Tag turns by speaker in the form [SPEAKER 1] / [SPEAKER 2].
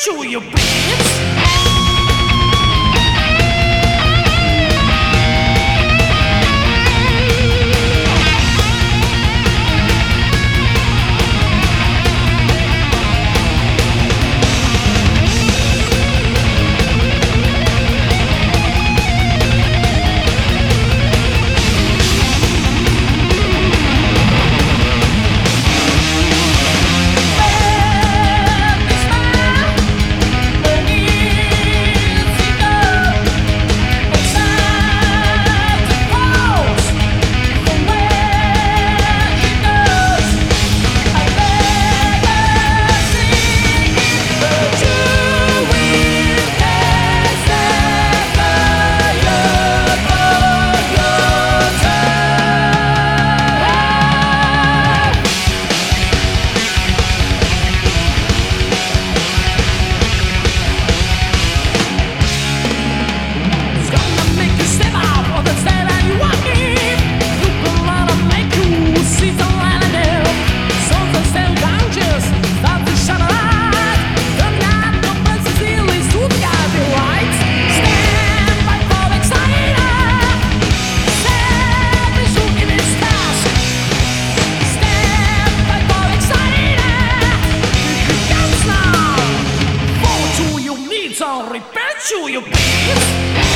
[SPEAKER 1] bet you you do you please?